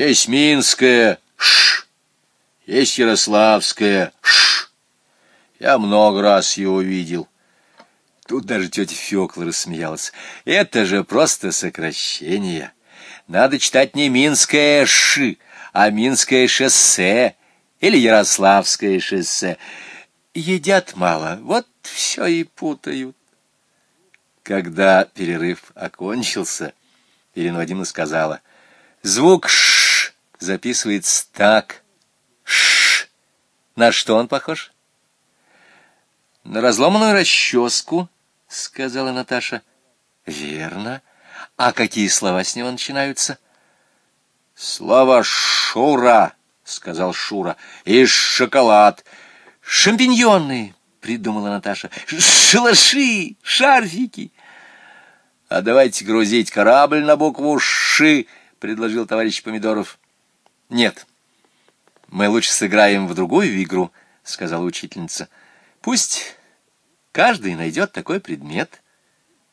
Есть Минская, ш, есть Ярославская, ш. Я много раз его видел. Тут даже тетя Фёкла рассмеялась. Это же просто сокращение. Надо читать не Минское «ш», а Минское шоссе или Ярославское шоссе. Едят мало, вот все и путают. Когда перерыв окончился, Ирина Вадимовна сказала, «Звук «ш» записывается так. «Ш». На что он похож?» «На разломанную расческу», — сказала Наташа. «Верно. А какие слова с него начинаются?» «Слова «Шура», — сказал Шура, — «и шоколад». «Шампиньоны», — придумала Наташа, — «шалаши, шарфики». «А давайте грузить корабль на букву «Ши», — предложил товарищ Помидоров. «Нет, мы лучше сыграем в другую игру», — сказала учительница. «Пусть каждый найдет такой предмет,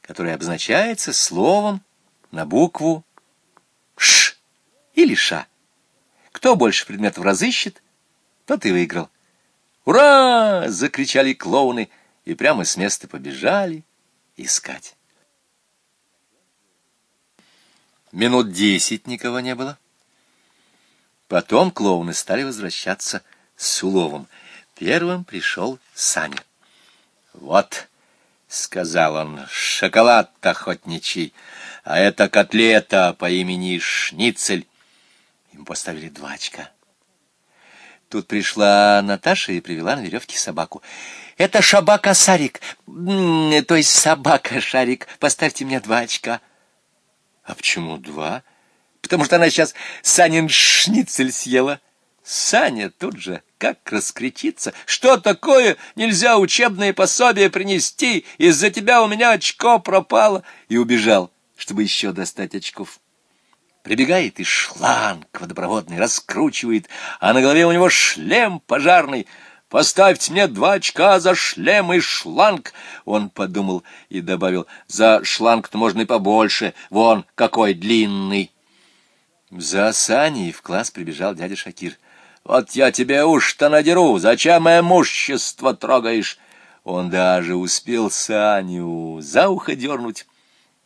который обозначается словом на букву «Ш» или «Ша». Кто больше предметов разыщет, тот и выиграл. «Ура!» — закричали клоуны и прямо с места побежали искать. Минут десять никого не было. Потом клоуны стали возвращаться с уловом. Первым пришел Саня. «Вот», — сказал он, — «шоколад охотничий, а это котлета по имени Шницель». Ему поставили два очка. Тут пришла Наташа и привела на веревке собаку. «Это шабака-сарик, то есть собака-шарик. Поставьте мне два очка». А почему два? Потому что она сейчас Санин шницель съела. Саня тут же как раскричится. Что такое? Нельзя учебное пособие принести. Из-за тебя у меня очко пропало. И убежал, чтобы еще достать очков. Прибегает и шланг водопроводный раскручивает, а на голове у него шлем пожарный — Поставьте мне два очка за шлем и шланг. Он подумал и добавил, за шланг-то можно и побольше, вон какой длинный. За Саней в класс прибежал дядя Шакир. «Вот я тебе уж-то надеру, зачем имущество трогаешь?» Он даже успел Саню за ухо дернуть.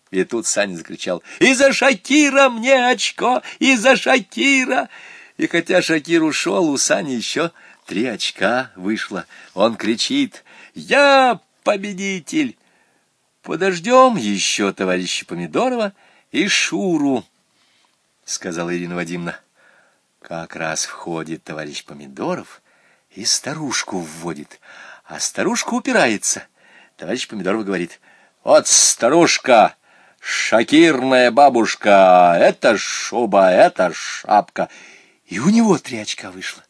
И тут Саня закричал «И за Шакира мне очко! И за Шакира!» И хотя Шакир ушел, у Сани еще Три очка вышло. Он кричит «Я победитель!» «Подождем еще товарища Помидорова и Шуру», — сказала Ирина Вадимовна. Как раз входит товарищ Помидоров и старушку вводит, а старушка упирается. Товарищ Помидоров говорит, «Вот старушка, шакирная бабушка, это шуба, это шапка». И у него три очка вышло.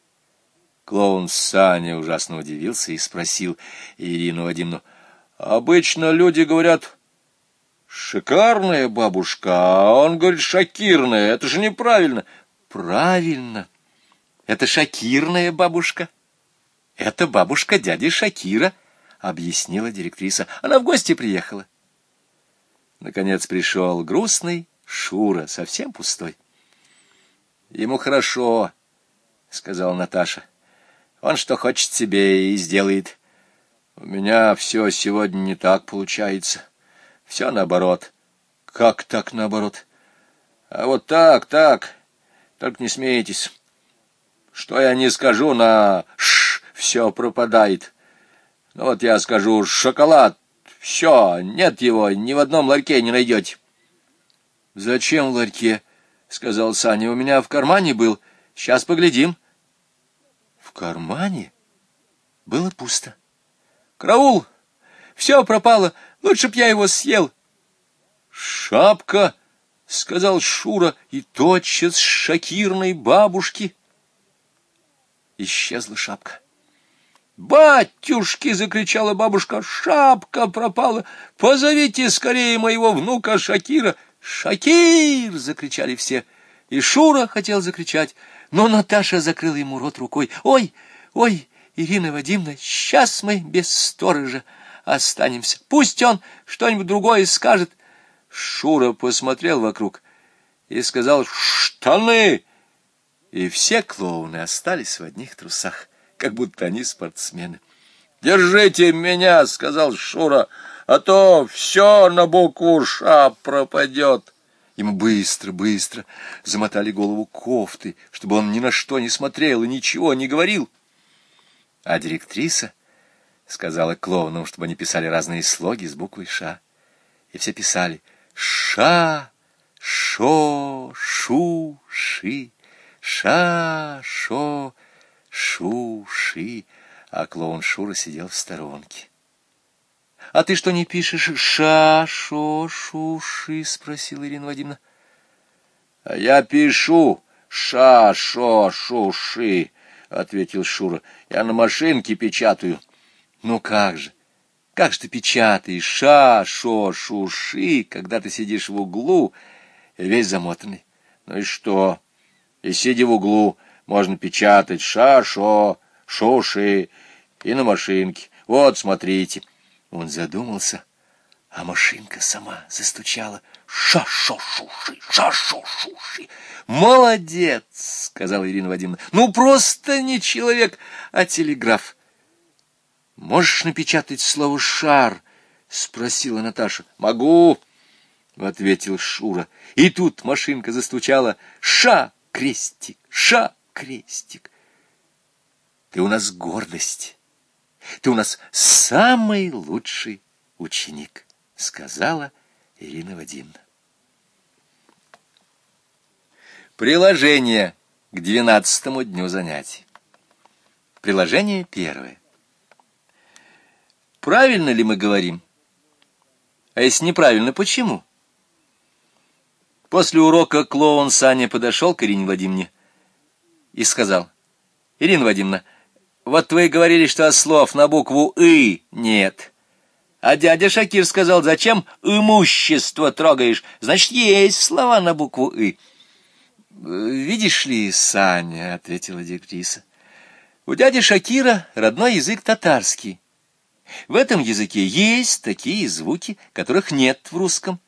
Клоун Саня ужасно удивился и спросил Ирину Вадимовну, «Обычно люди говорят, шикарная бабушка, а он говорит, шакирная, это же неправильно». «Правильно, это шакирная бабушка. Это бабушка дяди Шакира», — объяснила директриса. «Она в гости приехала». Наконец пришел грустный Шура, совсем пустой. «Ему хорошо», — сказала Наташа. Он что хочет себе и сделает. У меня все сегодня не так получается. Все наоборот. Как так наоборот? А вот так, так. Только не смейтесь. Что я не скажу на «ш», все пропадает. Ну вот я скажу «шоколад», все, нет его, ни в одном ларьке не найдете. — Зачем в ларьке? — сказал Саня. — У меня в кармане был. Сейчас поглядим. В кармане было пусто. «Караул! Все пропало! Лучше б я его съел!» «Шапка!» — сказал Шура, и тотчас шокирной бабушки исчезла шапка. «Батюшки!» — закричала бабушка. «Шапка пропала! Позовите скорее моего внука Шакира!» «Шакир!» — закричали все. И Шура хотел закричать, но Наташа закрыла ему рот рукой. «Ой, ой, Ирина Вадимовна, сейчас мы без сторожа останемся. Пусть он что-нибудь другое скажет». Шура посмотрел вокруг и сказал «Штаны!» и все клоуны остались в одних трусах, как будто они спортсмены. «Держите меня!» — сказал Шура, — «а то все на букву «Ш» пропадет». Ему быстро, быстро замотали голову кофты, чтобы он ни на что не смотрел и ничего не говорил. А директриса сказала клоунам, чтобы они писали разные слоги с буквой «Ш». И все писали «Ша», «Шо», «Шу», «Ши», «Ша», «Шо», «Шу», «Ши», а клоун Шура сидел в сторонке. — А ты что не пишешь? Ша, шо, шу, ши? — спросила Ирина Вадимовна. — А я пишу ша, шо, шу, ши, — ответил Шура. — Я на машинке печатаю. — Ну как же? Как же ты печатаешь ша, шо, шу, ши, когда ты сидишь в углу, весь замотанный? Ну и что? И сидя в углу, можно печатать ша, шо, шу, ши, и на машинке. Вот, смотрите. Он задумался, а машинка сама застучала. Ша-шо-шуши, ша-шо-шуши. Молодец, сказала Ирина Вадимовна. Ну, просто не человек, а телеграф. Можешь напечатать слово «шар»? Спросила Наташа. Могу, ответил Шура. И тут машинка застучала. Ша-крестик, ша-крестик. Ты у нас гордость. Ты у нас самый лучший ученик, сказала Ирина Вадимовна. Приложение к двенадцатому дню занятий. Приложение первое. Правильно ли мы говорим? А если неправильно, почему? После урока клоун Саня подошел к Ирине Вадимовне и сказал, «Ирина Вадимовна, вот вы говорили, что слов на букву «и» нет. А дядя Шакир сказал, зачем имущество трогаешь? Значит, есть слова на букву «и». «Видишь ли, Саня», — ответила директриса, — «у дяди Шакира родной язык татарский. В этом языке есть такие звуки, которых нет в русском.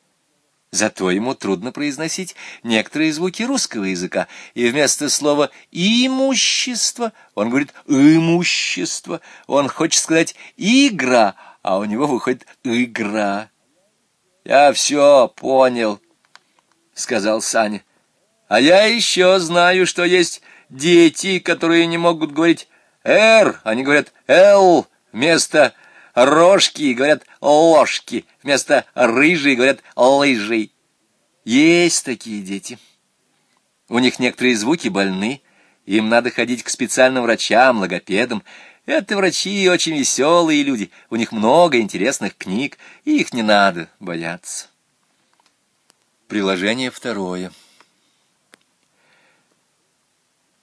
Зато ему трудно произносить некоторые звуки русского языка, и вместо слова «имущество» он говорит «имущество». Он хочет сказать «игра», а у него выходит «игра». «Я все понял», — сказал Саня. «А я еще знаю, что есть дети, которые не могут говорить «р», они говорят «л» вместо рожки говорят ложки, вместо рыжий говорят лыжий. Есть такие дети. У них некоторые звуки больны, им надо ходить к специальным врачам, логопедам. Это врачи очень веселые люди, у них много интересных книг, и их не надо бояться. Приложение второе.